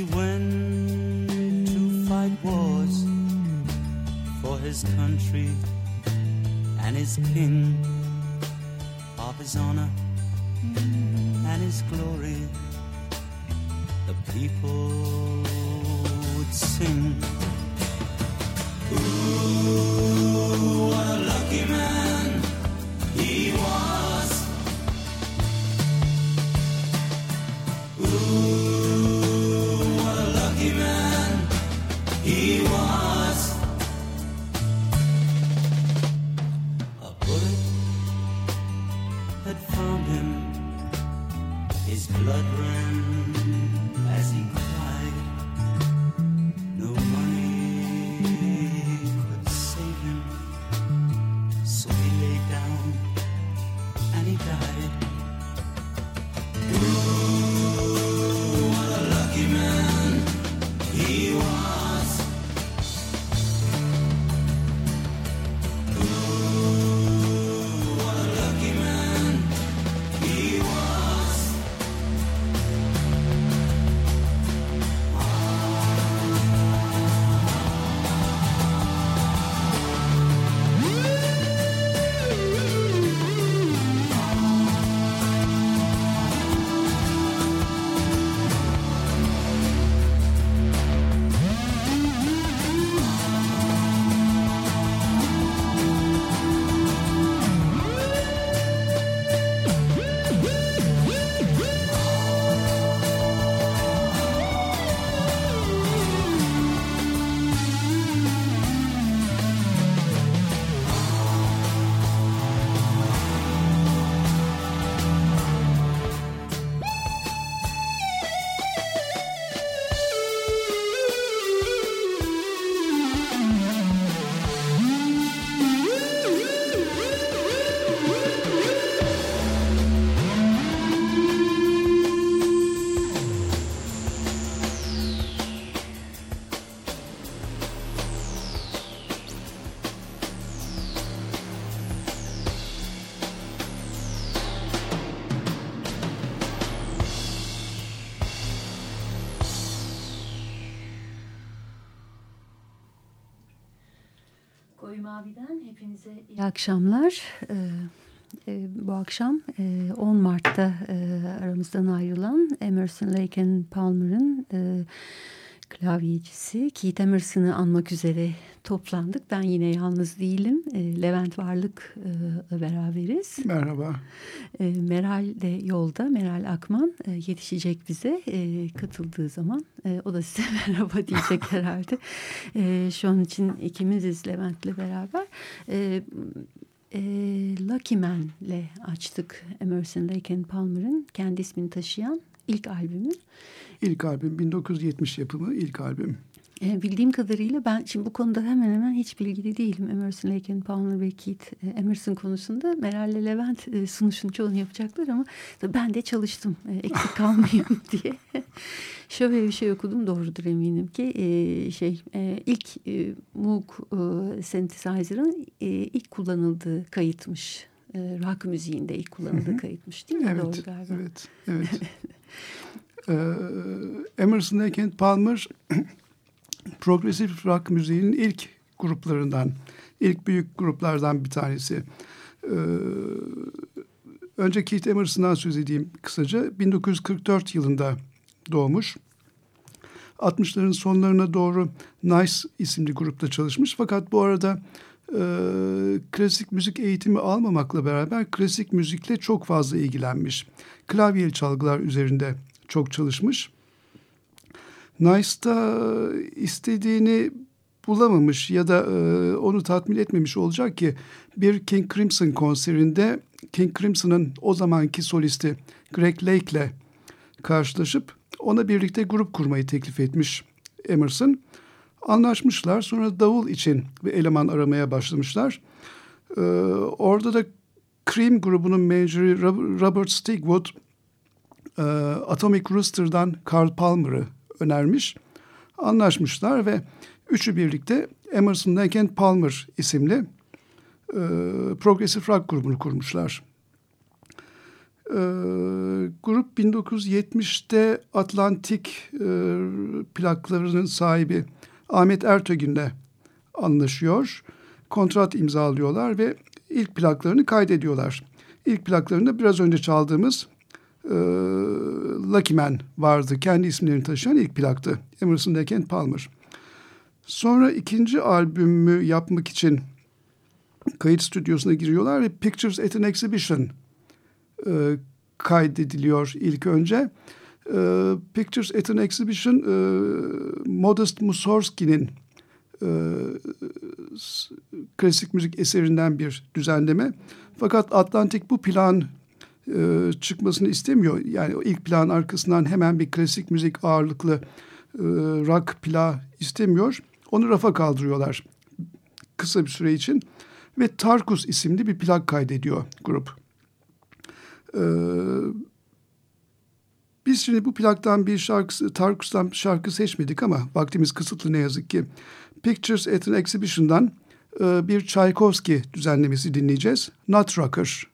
he went to fight wars for his country and his king, of his honor and his glory, the people would sing. Hepinize iyi akşamlar. Ee, e, bu akşam e, 10 Mart'ta e, aramızdan ayrılan Emerson Lake and Palmer'ın e, klavyecisi Keith Emerson'ı anmak üzere toplandık. Ben yine yalnız değilim. E, Levent Varlık'la e, beraberiz. Merhaba. E, Meral de yolda. Meral Akman e, yetişecek bize e, katıldığı zaman. E, o da size merhaba diyecek herhalde. E, şu an için ikimiziz Levent'le beraber. E, e, Lucky Man'le açtık Emerson Lake and Palmer'ın kendi ismini taşıyan ilk albümü. İlk albüm 1970 yapımı ilk albüm. E, bildiğim kadarıyla ben şimdi bu konuda hemen hemen hiç bilgili değilim. Emerson, Lake and Palmer ve Keith e, Emerson konusunda. Meral ile Levent e, sunuşun çoğunu yapacaklar ama ben de çalıştım e, eksik kalmayayım diye. Şöyle bir şey okudum doğrudur eminim ki e, şey e, ilk e, Moog e, synthesizer'ın e, ilk kullanıldığı kayıtmış. E, rock müziğinde ilk kullanıldığı kayıtmış değil mi? Evet, Doğru galiba. Evet, evet. ee, Emerson, and Palmer progresif rock müziğinin ilk gruplarından, ilk büyük gruplardan bir tanesi. Ee, önce Keith Emerson'dan söz edeyim kısaca. 1944 yılında doğmuş. 60'ların sonlarına doğru Nice isimli grupta çalışmış. Fakat bu arada e, klasik müzik eğitimi almamakla beraber klasik müzikle çok fazla ilgilenmiş. Klavyeli çalgılar üzerinde çok çalışmış. Nice'da istediğini bulamamış ya da e, onu tatmin etmemiş olacak ki bir King Crimson konserinde King Crimson'ın o zamanki solisti Greg Lake ile karşılaşıp ona birlikte grup kurmayı teklif etmiş Emerson. Anlaşmışlar sonra davul için bir eleman aramaya başlamışlar. Ee, orada da Cream grubunun menajeri Robert Stigwood e, Atomic Rooster'dan Carl Palmer'ı önermiş. Anlaşmışlar ve üçü birlikte Emerson, Lake and Palmer isimli e, progresif rock grubunu kurmuşlar. E, grup 1970'te Atlantik e, plaklarının sahibi Ahmet Ertögün'le anlaşıyor. Kontrat imzalıyorlar ve ilk plaklarını kaydediyorlar. İlk plaklarında biraz önce çaldığımız e, Lucky Man vardı. Kendi isimlerini taşıyan ilk plaktı. Emerson, Lake and Palmer. Sonra ikinci albümü yapmak için kayıt stüdyosuna giriyorlar ve Pictures at an Exhibition e, kaydediliyor ilk önce. E, Pictures at an Exhibition e, Modest Mussorgsky'nin e, klasik müzik eserinden bir düzenleme. Fakat Atlantik bu plan e, çıkmasını istemiyor. Yani ilk plan arkasından hemen bir klasik müzik ağırlıklı e, rock pla istemiyor. Onu rafa kaldırıyorlar kısa bir süre için ve Tarkus isimli bir plak kaydediyor grup. Ee, biz şimdi bu plaktan bir şarkı, Tarkus'tan bir şarkı seçmedik ama vaktimiz kısıtlı ne yazık ki. Pictures at an Exhibition'dan e, bir Tchaikovsky düzenlemesi dinleyeceğiz. Nutcracker.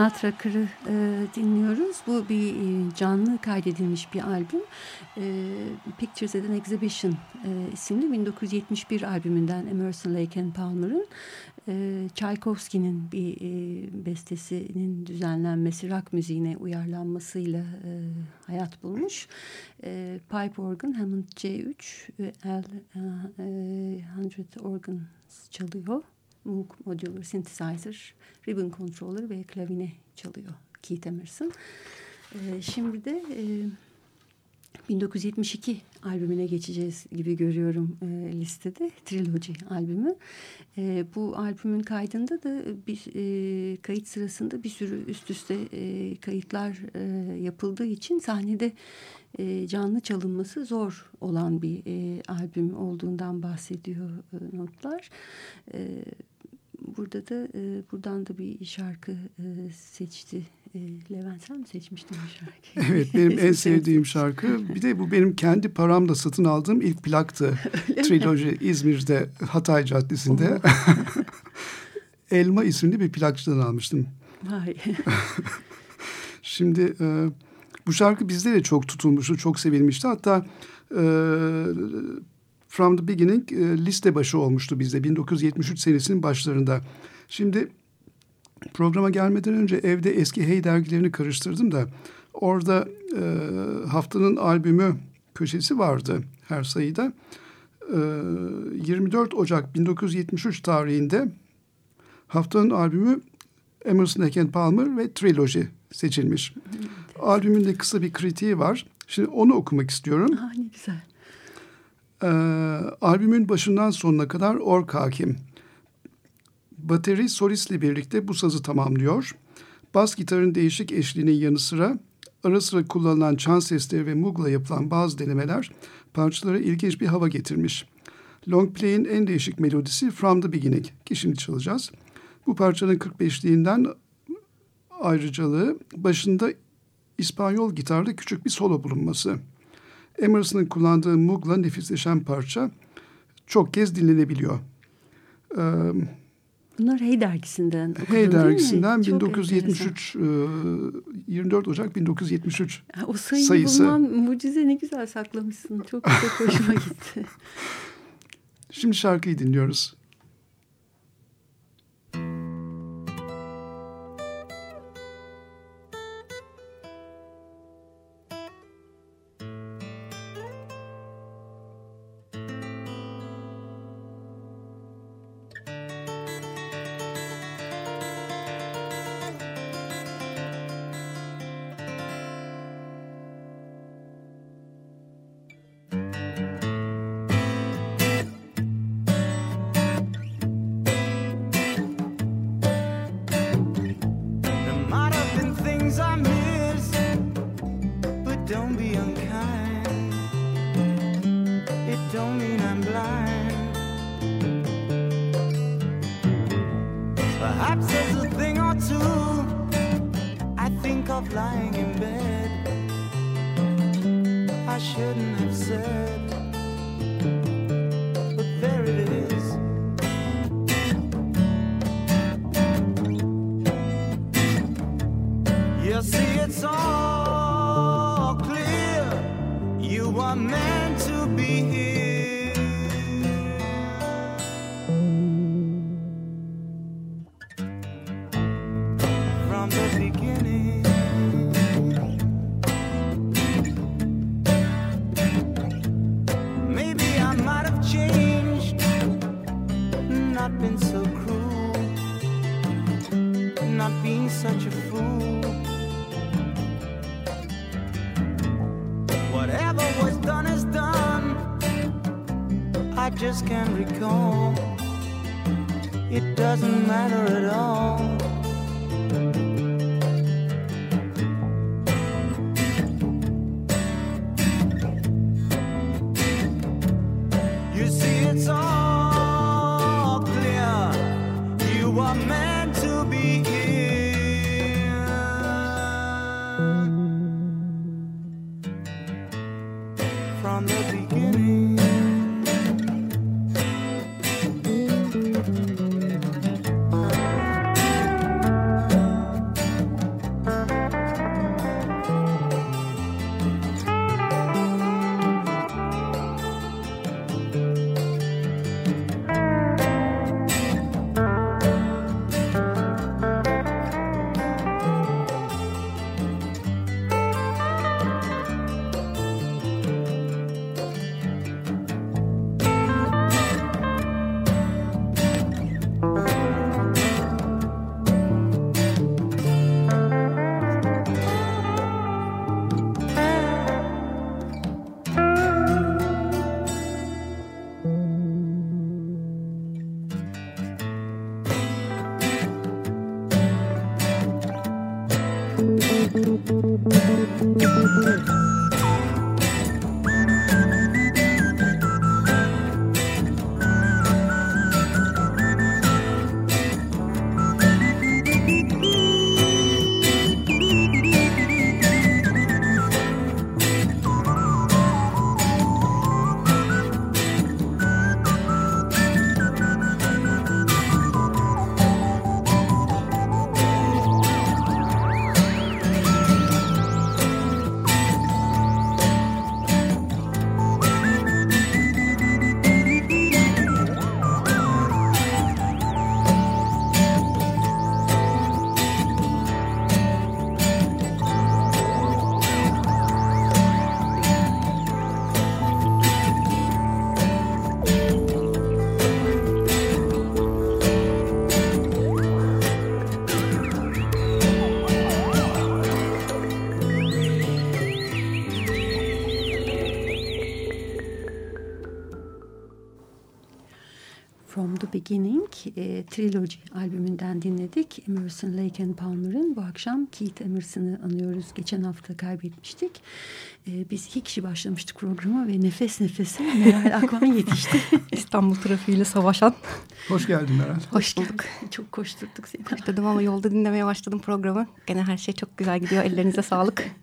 Nutcracker'ı e, dinliyoruz. Bu bir e, canlı kaydedilmiş bir albüm. E, Pictures at an Exhibition e, isimli 1971 albümünden Emerson Lake and Palmer'ın e, Tchaikovsky'nin bir e, bestesinin düzenlenmesi, rock müziğine uyarlanmasıyla e, hayat bulmuş. E, pipe organ Hammond C3 e, L e, 100 organ çalıyor. Moog Modular Synthesizer, Ribbon Controller ve klavine çalıyor Keith Emerson. E, şimdi de e, 1972 albümüne geçeceğiz gibi görüyorum e, listede. Trilogy albümü. E, bu albümün kaydında da bir e, kayıt sırasında bir sürü üst üste e, kayıtlar e, yapıldığı için sahnede e, canlı çalınması zor olan bir e, albüm olduğundan bahsediyor e, notlar. E, burada da e, buradan da bir şarkı e, seçti. E, Levent sen mi seçmiştin bu şarkıyı? Evet benim en sevdiğim şarkı. Bir de bu benim kendi paramla satın aldığım ilk plaktı. Triloji İzmir'de Hatay Caddesi'nde. Elma isimli bir plakçıdan almıştım. Vay. Şimdi e, bu şarkı bizde de çok tutulmuştu, çok sevilmişti. Hatta e, From the Beginning e, liste başı olmuştu bizde 1973 senesinin başlarında. Şimdi programa gelmeden önce evde eski Hey dergilerini karıştırdım da orada e, haftanın albümü köşesi vardı her sayıda. E, 24 Ocak 1973 tarihinde haftanın albümü Emerson Lake and Palmer ve Trilogy seçilmiş. Albümün de kısa bir kritiği var. Şimdi onu okumak istiyorum. Ah ne güzel. Ee, albümün başından sonuna kadar ork hakim. Bateri solistle birlikte bu sazı tamamlıyor. Bas gitarın değişik eşliğinin yanı sıra ara sıra kullanılan çan sesleri ve mugla yapılan bazı denemeler parçalara ilginç bir hava getirmiş. Long Play'in en değişik melodisi From the Beginning ki şimdi çalacağız. Bu parçanın 45'liğinden ayrıcalığı başında İspanyol gitarda küçük bir solo bulunması. Emerson'ın kullandığı Moog'la nefisleşen parça çok kez dinlenebiliyor. Ee, Bunlar Hey dergisinden okudun Hey dergisinden Çok 1973 e, 24 Ocak 1973 enteresan. O sayıyı sayısı. bulman mucize ne güzel saklamışsın. Çok çok hoşuma gitti. Şimdi şarkıyı dinliyoruz. Perhaps there's a thing or two I think of lying in bed. I shouldn't have said, Beginning e, Trilogy albümünden dinledik. Emerson, Lake and Palmer'ın bu akşam Keith Emerson'ı anıyoruz. Geçen hafta kaybetmiştik. E, biz iki kişi başlamıştık programa ve nefes nefese Meral Akman yetişti. İstanbul trafiğiyle savaşan. Hoş geldin Meral. Hoş bulduk. Çok koşturduk seni. Koşturdum ama yolda dinlemeye başladım programı. Gene her şey çok güzel gidiyor. Ellerinize sağlık.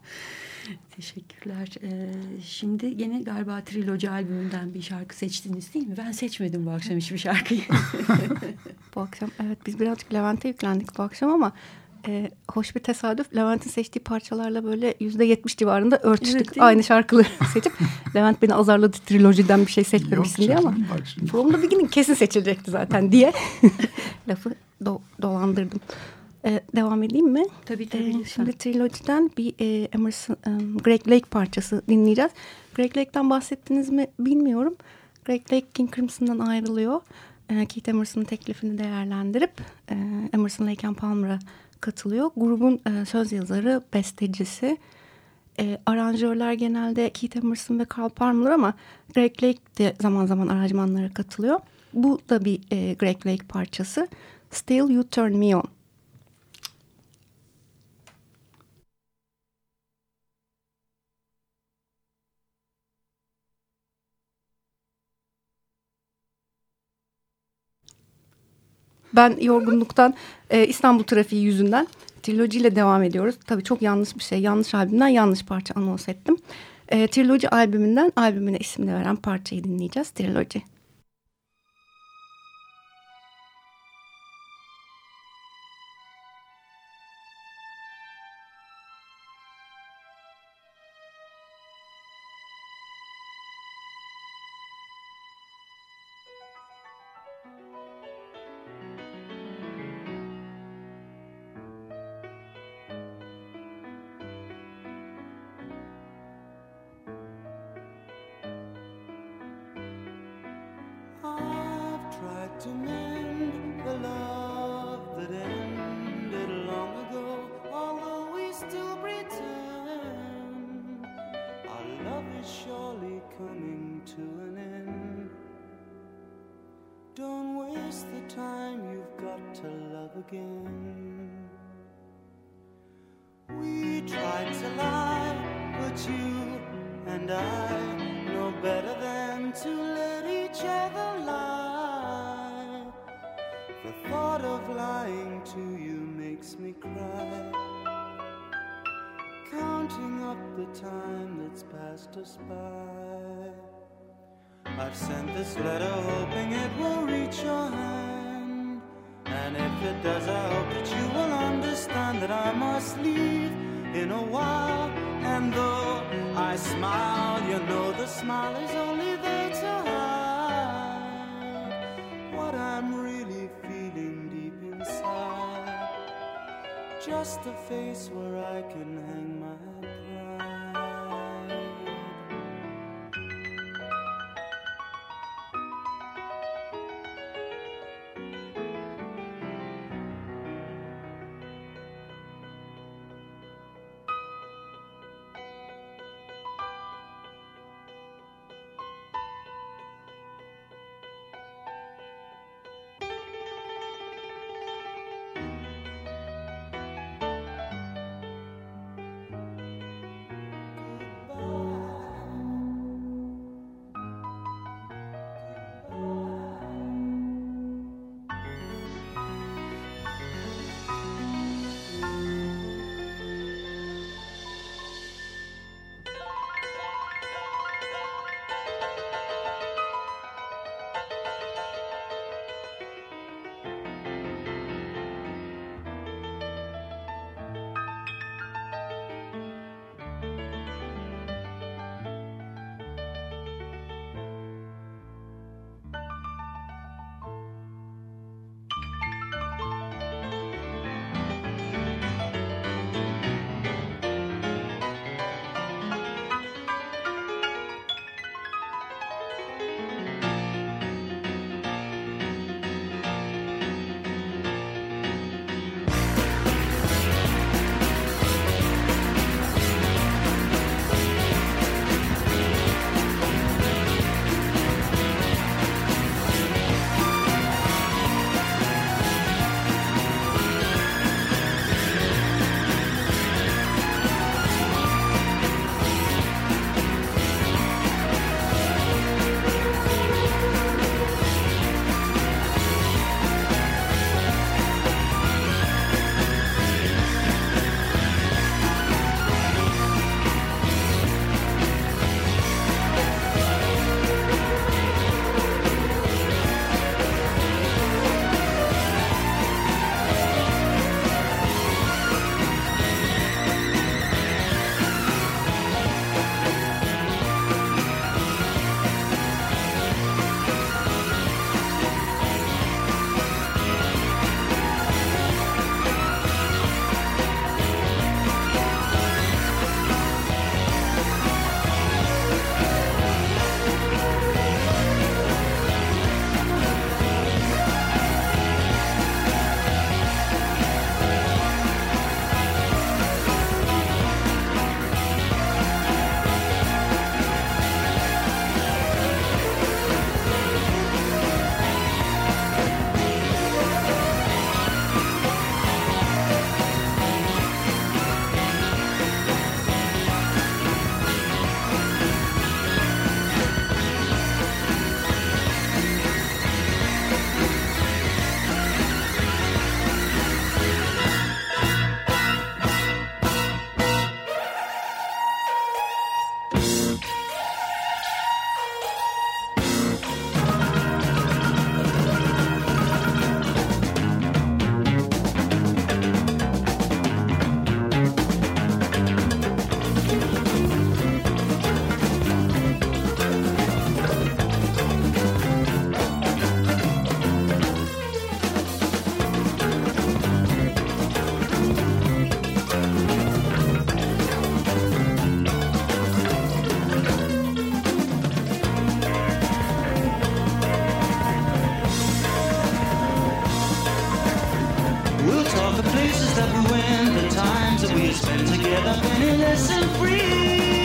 Teşekkürler. Ee, şimdi yine galiba Triloji albümünden bir şarkı seçtiniz değil mi? Ben seçmedim bu akşam hiçbir şarkıyı. bu akşam evet biz birazcık Levent'e yüklendik bu akşam ama e, hoş bir tesadüf. Levent'in seçtiği parçalarla böyle yüzde yetmiş civarında örtüştük. Evet, Aynı şarkıları seçip Levent beni azarladı trilojiden bir şey seçmemişsin diye ama From the Beginning kesin seçilecekti zaten diye lafı do dolandırdım. Ee, devam edeyim mi? Tabii tabii. Ee, şimdi Trilogy'den bir e, Emerson, um, Greg Lake parçası dinleyeceğiz. Greg Lake'den bahsettiniz mi bilmiyorum. Greg Lake King Crimson'dan ayrılıyor. E, Keith Emerson'ın teklifini değerlendirip e, Emerson Lake and Palmer'a katılıyor. Grubun e, söz yazarı, bestecisi. E, aranjörler genelde Keith Emerson ve Carl Palmer ama Greg Lake de zaman zaman aranjmanlara katılıyor. Bu da bir e, Greg Lake parçası. Still You Turn Me On. Ben yorgunluktan e, İstanbul trafiği yüzünden Trilogy ile devam ediyoruz. Tabii çok yanlış bir şey. Yanlış albümden yanlış parça anons ettim. E, Trilogy albümünden albümüne ismini veren parçayı dinleyeceğiz. Trilogy. To mend the love this letter hoping it will reach your hand. And if it does, I hope that you will understand that I must leave in a while. And though I smile, you know the smile is only and the times that we spent together penniless and free.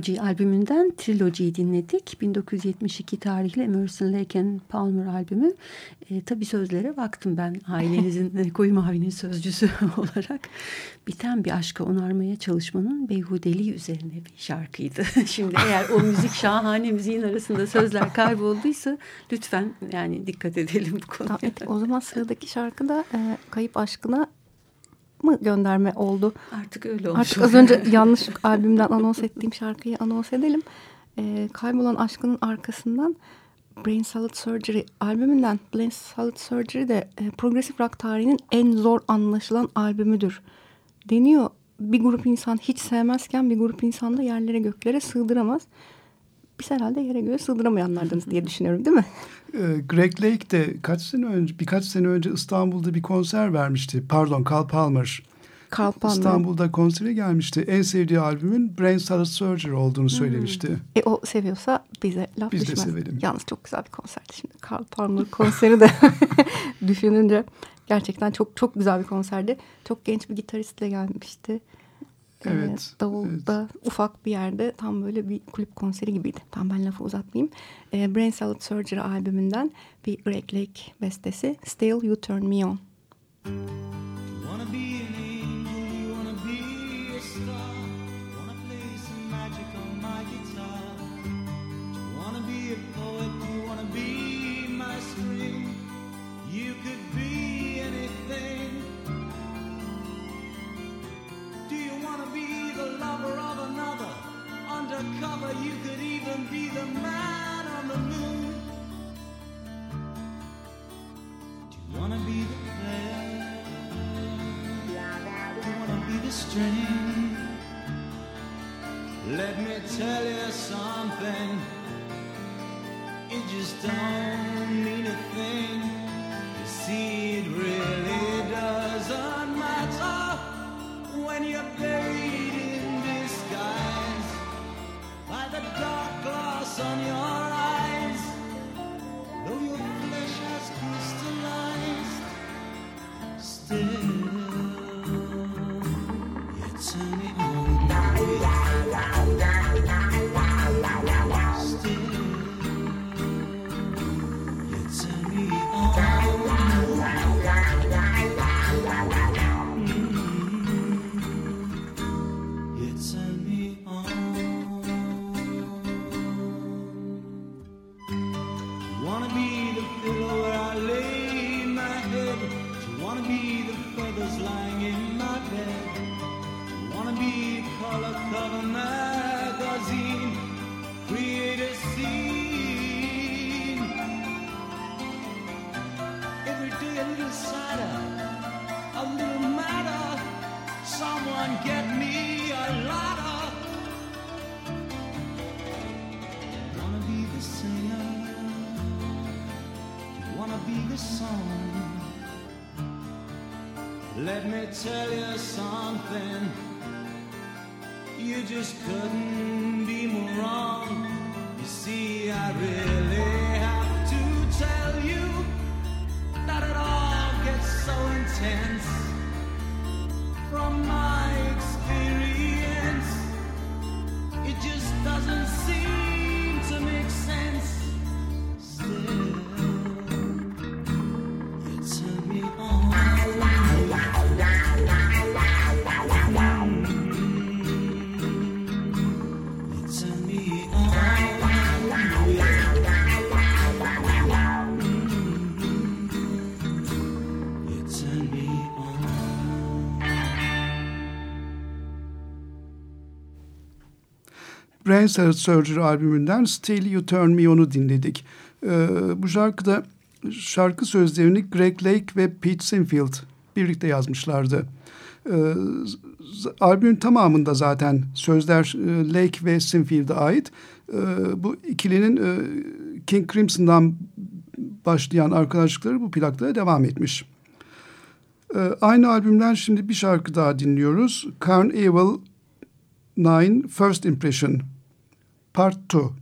Trilogy albümünden Trilogy'yi dinledik. 1972 tarihli Emerson Lake and Palmer albümü. E, tabii sözlere baktım ben ailenizin e, Koyu Mavi'nin sözcüsü olarak. Biten bir aşka onarmaya çalışmanın beyhudeliği üzerine bir şarkıydı. Şimdi eğer o müzik şahane müziğin arasında sözler kaybolduysa lütfen yani dikkat edelim bu konuya. Evet, o zaman sıradaki şarkı da e, Kayıp Aşkına mı gönderme oldu? Artık öyle olmuş. Artık az önce yanlış albümden anons ettiğim şarkıyı anons edelim. E, Kaybolan Aşkının arkasından Brain Salad Surgery albümünden Brain Salad Surgery de e, progresif rock tarihinin en zor anlaşılan albümüdür deniyor. Bir grup insan hiç sevmezken bir grup insan da yerlere göklere sığdıramaz. Biz herhalde yere göğe sığdıramayanlardanız diye düşünüyorum değil mi? Ee, Greg Lake de kaç sene önce birkaç sene önce İstanbul'da bir konser vermişti. Pardon Carl Palmer. Carl Palmer. İstanbul'da konsere gelmişti. En sevdiği albümün Brain Salad Surgery olduğunu söylemişti. E o seviyorsa bize laf Biz de düşmez. sevelim. Yalnız çok güzel bir konserdi şimdi. Carl Palmer konseri de düşününce gerçekten çok çok güzel bir konserdi. Çok genç bir gitaristle gelmişti. Ee, Evet, davulda ufak bir yerde tam böyle bir kulüp konseri gibiydi. Tam ben lafı uzatmayayım. Ee, Brain Salad Surgery albümünden bir Greg Lake bestesi Still You Turn Me On. Wanna be undercover, you could even be the man on the moon. Do you wanna be the player? Do you wanna be the string? Let me tell you something. It just don't mean a thing. You see, it really doesn't matter when you're buried. Still Cell Surgery albümünden Still You Turn Me On'u dinledik. Ee, bu şarkıda şarkı sözlerini Greg Lake ve Pete Sinfield birlikte yazmışlardı. Ee, albümün tamamında zaten sözler e, Lake ve Sinfield'e ait. Ee, bu ikilinin e, King Crimson'dan başlayan arkadaşlıkları bu plaklara devam etmiş. Ee, aynı albümden şimdi bir şarkı daha dinliyoruz. Carnival Nine First Impression Part 2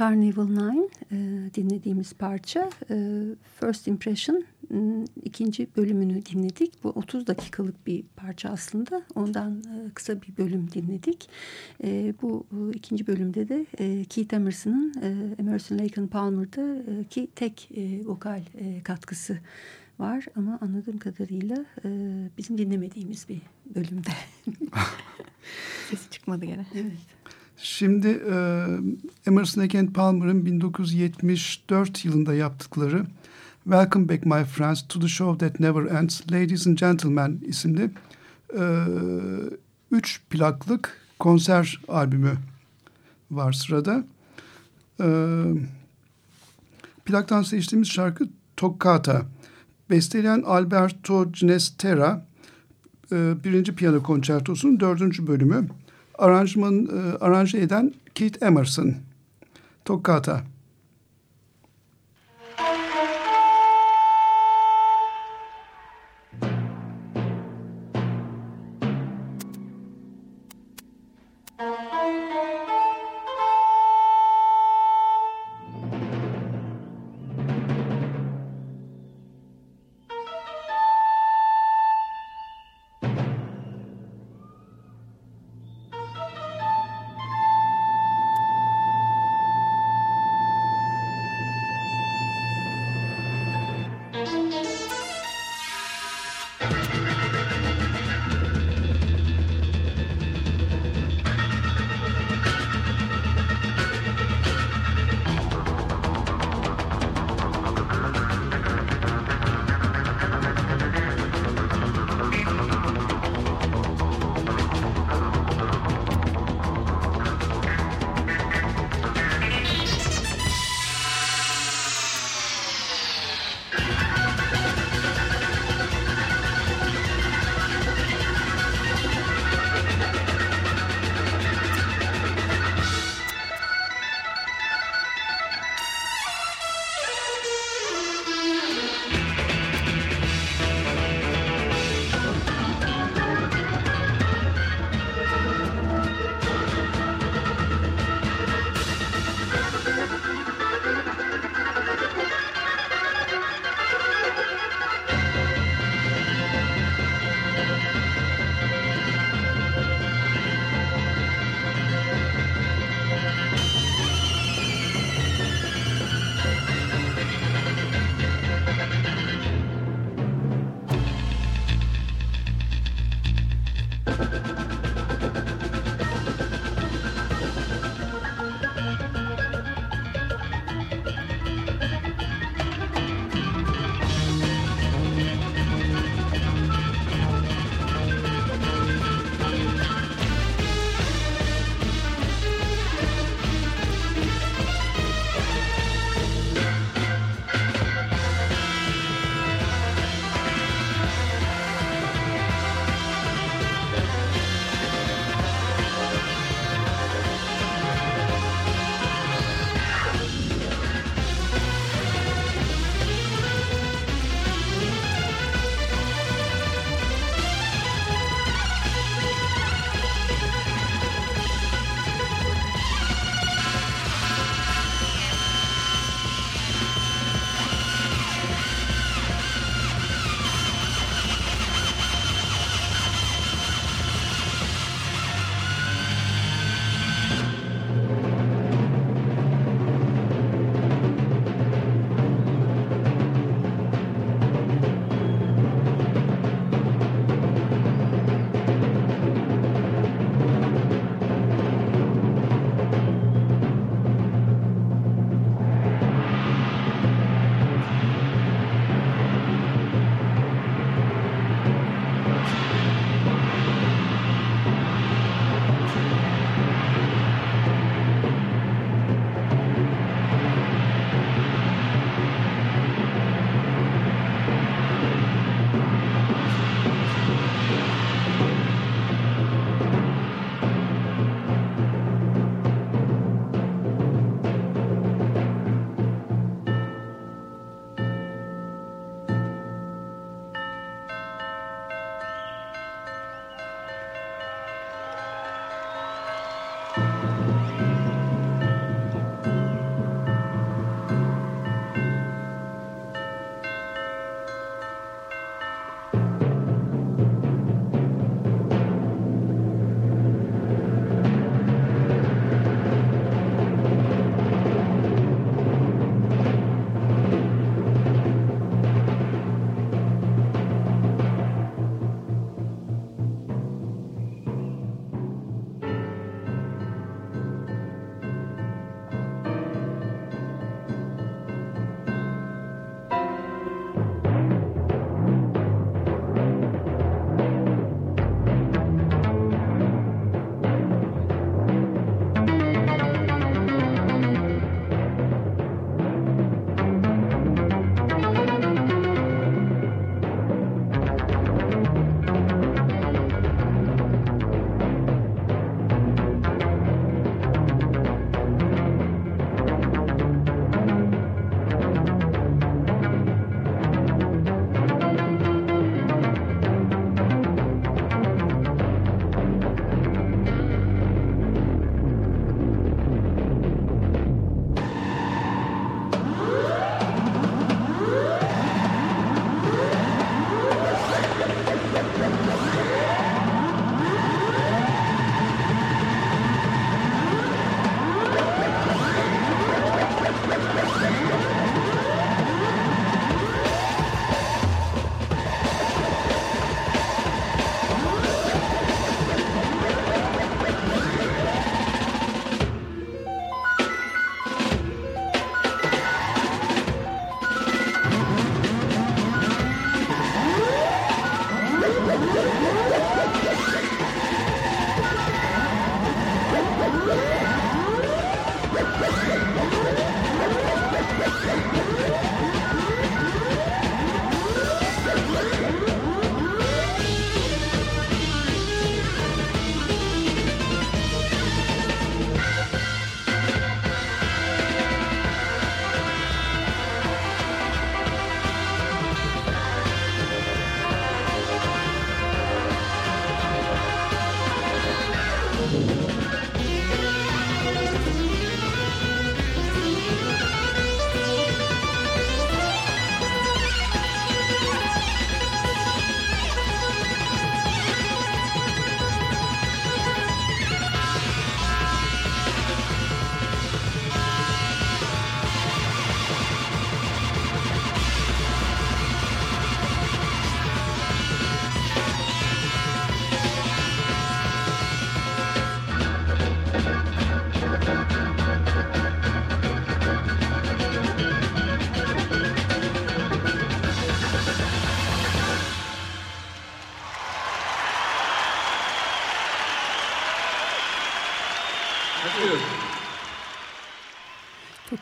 Carnival Nine e, dinlediğimiz parça. E, First Impression ikinci bölümünü dinledik. Bu 30 dakikalık bir parça aslında. Ondan e, kısa bir bölüm dinledik. E, bu e, ikinci bölümde de e, Keith Emerson'ın e, Emerson Lake and Palmer'da e, ki tek e, vokal e, katkısı var ama anladığım kadarıyla e, bizim dinlemediğimiz bir bölümde. Sesi çıkmadı gene. Evet. Şimdi e, Emerson and Palmer'ın 1974 yılında yaptıkları Welcome Back My Friends to the Show That Never Ends Ladies and Gentlemen isimli e, üç plaklık konser albümü var sırada. E, plaktan seçtiğimiz şarkı Toccata. Besteleyen Alberto Ginestera e, birinci piyano konçertosunun dördüncü bölümü. Aranjman, e, aranje eden Keith Emerson. Toccata.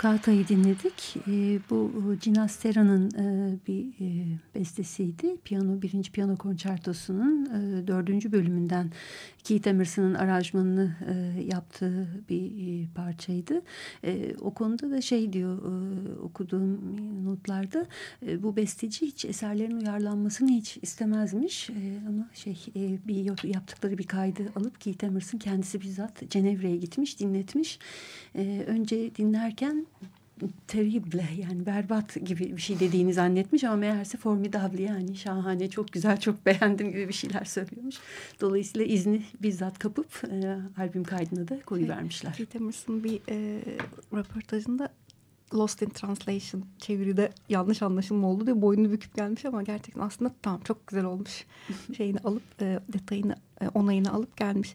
Toccata'yı dinledik. E, bu e, bir e, bestesiydi. Piyano, birinci piyano konçertosunun e, dördüncü bölümünden Keith Emerson'ın aranjmanını e, yaptığı bir e, parçaydı. E, o konuda da şey diyor e, okuduğum notlarda e, bu besteci hiç eserlerin uyarlanmasını hiç istemezmiş. E, ama şey e, bir yaptıkları bir kaydı alıp Keith Emerson kendisi bizzat Cenevre'ye gitmiş dinletmiş. E, önce dinlerken terrible yani berbat gibi bir şey dediğini zannetmiş ama meğerse formidable yani şahane çok güzel çok beğendim gibi bir şeyler söylüyormuş. Dolayısıyla izni bizzat kapıp e, albüm kaydına da koyuvermişler. Keith Emerson bir e, röportajında Lost in Translation çeviride yanlış anlaşılma oldu diye boynunu büküp gelmiş ama gerçekten aslında tamam çok güzel olmuş şeyini alıp e, detayını e, onayını alıp gelmiş.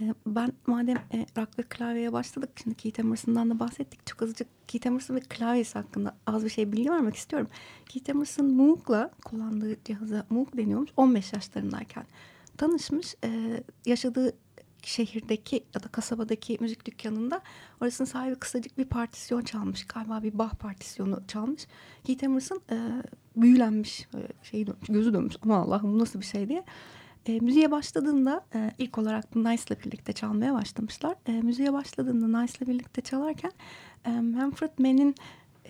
E, ben madem e, rock ve klavyeye başladık şimdi Keith Emerson'dan da bahsettik. Çok azıcık Keith Emerson ve klavyesi hakkında az bir şey bilgi vermek istiyorum. Keith Emerson Moog'la kullandığı cihaza Moog deniyormuş 15 yaşlarındayken tanışmış. E, yaşadığı şehirdeki ya da kasabadaki müzik dükkanında orasının sahibi kısacık bir partisyon çalmış. Galiba bir Bach partisyonu çalmış. Keith Emerson e, büyülenmiş. E, dönmüş, gözü dönmüş. Aman Allah'ım nasıl bir şey diye. E, müziğe başladığında e, ilk olarak Nice'la birlikte çalmaya başlamışlar. E, müziğe başladığında Nice'la birlikte çalarken e, Manfred Mann'in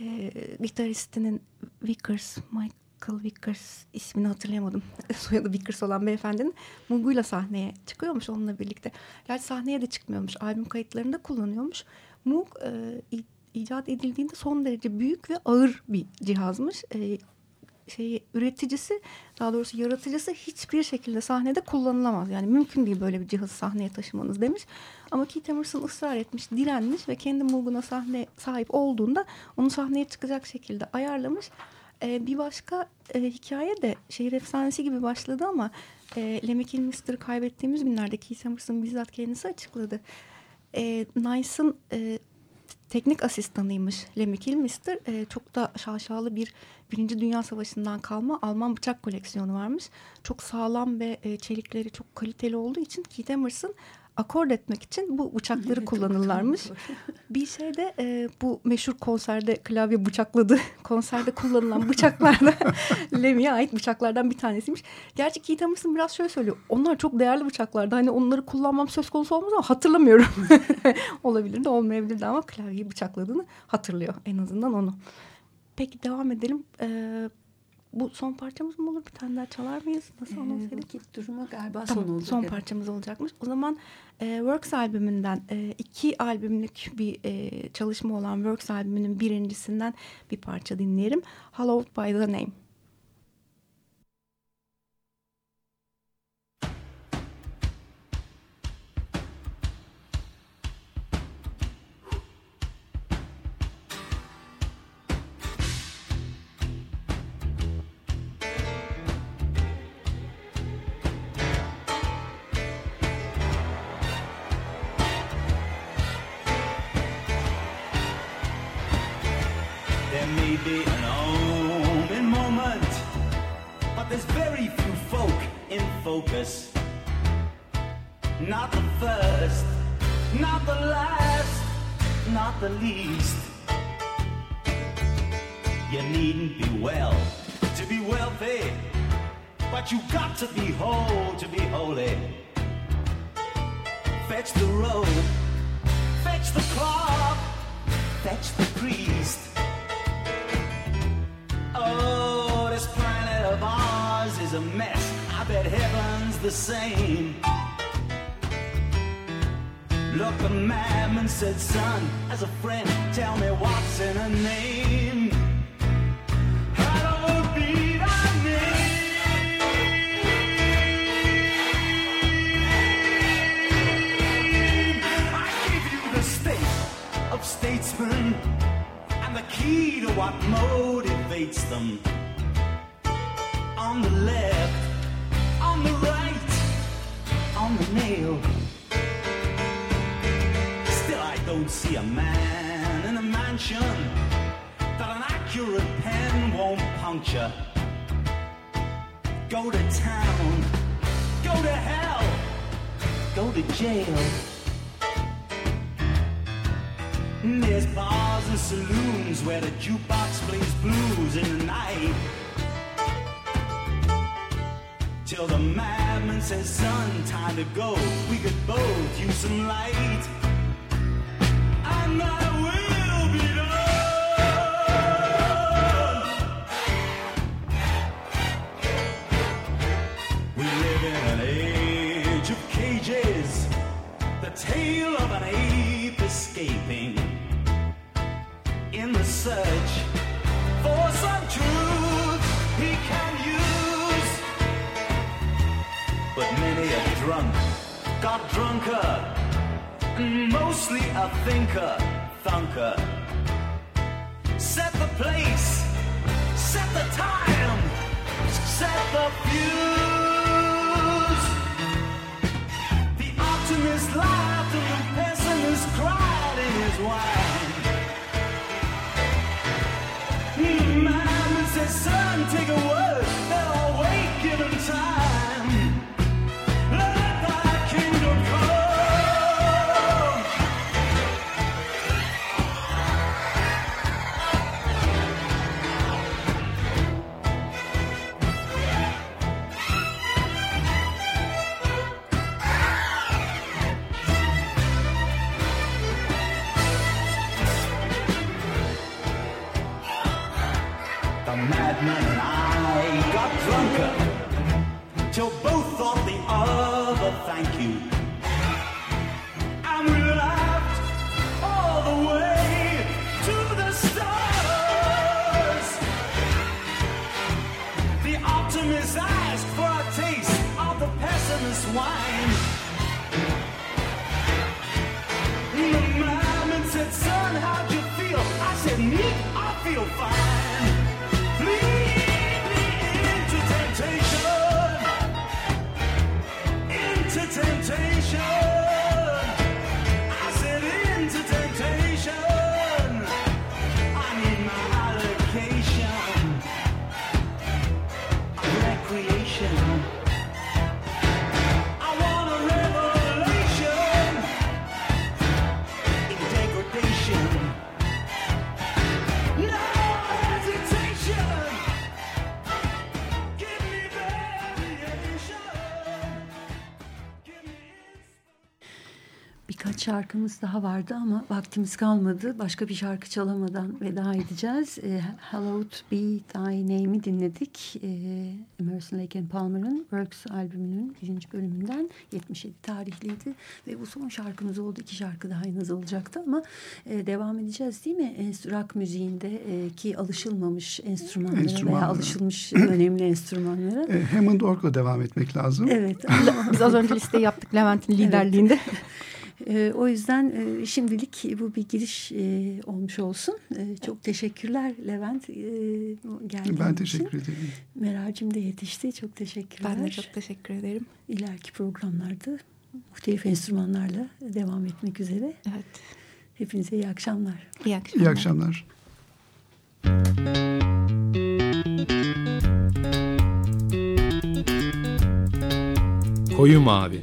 e, gitaristinin Vickers, Michael Vickers ismini hatırlayamadım. Soyadı Vickers olan beyefendinin Mugu'yla sahneye çıkıyormuş onunla birlikte. Gerçi sahneye de çıkmıyormuş. Albüm kayıtlarında kullanıyormuş. Moog e, icat edildiğinde son derece büyük ve ağır bir cihazmış. E, şeyi üreticisi daha doğrusu yaratıcısı hiçbir şekilde sahnede kullanılamaz. Yani mümkün değil böyle bir cihazı sahneye taşımanız demiş. Ama Keith Emerson ısrar etmiş, direnmiş ve kendi Moog'una sahne sahip olduğunda onu sahneye çıkacak şekilde ayarlamış. Ee, bir başka e, hikaye de şehir efsanesi gibi başladı ama e, Lemmy Kilmister'ı kaybettiğimiz günlerde Keith Emerson bizzat kendisi açıkladı. E, Nice'ın e, teknik asistanıymış Lemmy Kilmister. E, çok da şaşalı bir Birinci Dünya Savaşı'ndan kalma Alman bıçak koleksiyonu varmış. Çok sağlam ve e, çelikleri çok kaliteli olduğu için Keith Emerson akord etmek için bu bıçakları kullanırlarmış. bir şeyde e, bu meşhur konserde klavye bıçakladı. Konserde kullanılan bıçaklarda Lemmy'e ait bıçaklardan bir tanesiymiş. Gerçi Keith Emerson biraz şöyle söylüyor. Onlar çok değerli bıçaklardı. Hani onları kullanmam söz konusu olmaz ama hatırlamıyorum. Olabilir de olmayabilir de ama klavyeyi bıçakladığını hatırlıyor. En azından onu. Peki devam edelim. Ee, bu son parçamız mı olur? Bir tane daha çalar mıyız? Nasıl anons edelim? Vakit durumu galiba tamam, son olacak. Son parçamız olacakmış. O zaman e, Works albümünden e, iki albümlük bir e, çalışma olan Works albümünün birincisinden bir parça dinleyelim. Hallowed by the Name. Focus. Not the first, not the last, not the least. You needn't be well to be wealthy, but you got to be whole to be holy. Fetch the robe, fetch the clock, fetch the priest. Oh, this planet of ours is a mess I bet heaven's the same. Look, the madman said, son, as a friend, tell me what's in a name. Hallowed be thy name. I give you the state of statesmen and the key to what motivates them. On the left, on the right, on the. Still, I don't see a man in a mansion that an accurate pen won't puncture. Go to town, go to hell, go to jail. There's bars and saloons where the jukebox plays blues in the night. Till the madman says, son, time to go. We could both use some light. That will be done. We live in an age of cages. The tale of an ape escaping in the search drunk got drunker, mostly a thinker, thunker. Set the place, set the time, set the fuse. The optimist laughed and the pessimist cried in his wine. Mm, man said, son, take a word. They'll all wait, give him time. Şarkımız daha vardı ama vaktimiz kalmadı. Başka bir şarkı çalamadan veda edeceğiz. E, Hallowed Be Thy Name'i dinledik. E, Emerson Lake and Palmer'ın Works albümünün birinci bölümünden 77 tarihliydi. Ve bu son şarkımız oldu. İki şarkı daha en az olacaktı ama e, devam edeceğiz değil mi? E, rock müziğinde e, ki alışılmamış enstrümanlara veya Enstrümanlara. alışılmış önemli enstrümanlara. E, Hammond Org'la devam etmek lazım. Evet. Biz az önce listeyi yaptık Levent'in liderliğinde. E, o yüzden e, şimdilik bu bir giriş e, olmuş olsun. E, çok teşekkürler Levent e, geldiğin Ben için. teşekkür ederim. Meral'cim de yetişti. Çok teşekkürler. Ben de çok teşekkür ederim. İleriki programlarda muhtelif enstrümanlarla devam etmek üzere. Evet. Hepinize iyi akşamlar. İyi akşamlar. İyi akşamlar. Koyu Mavi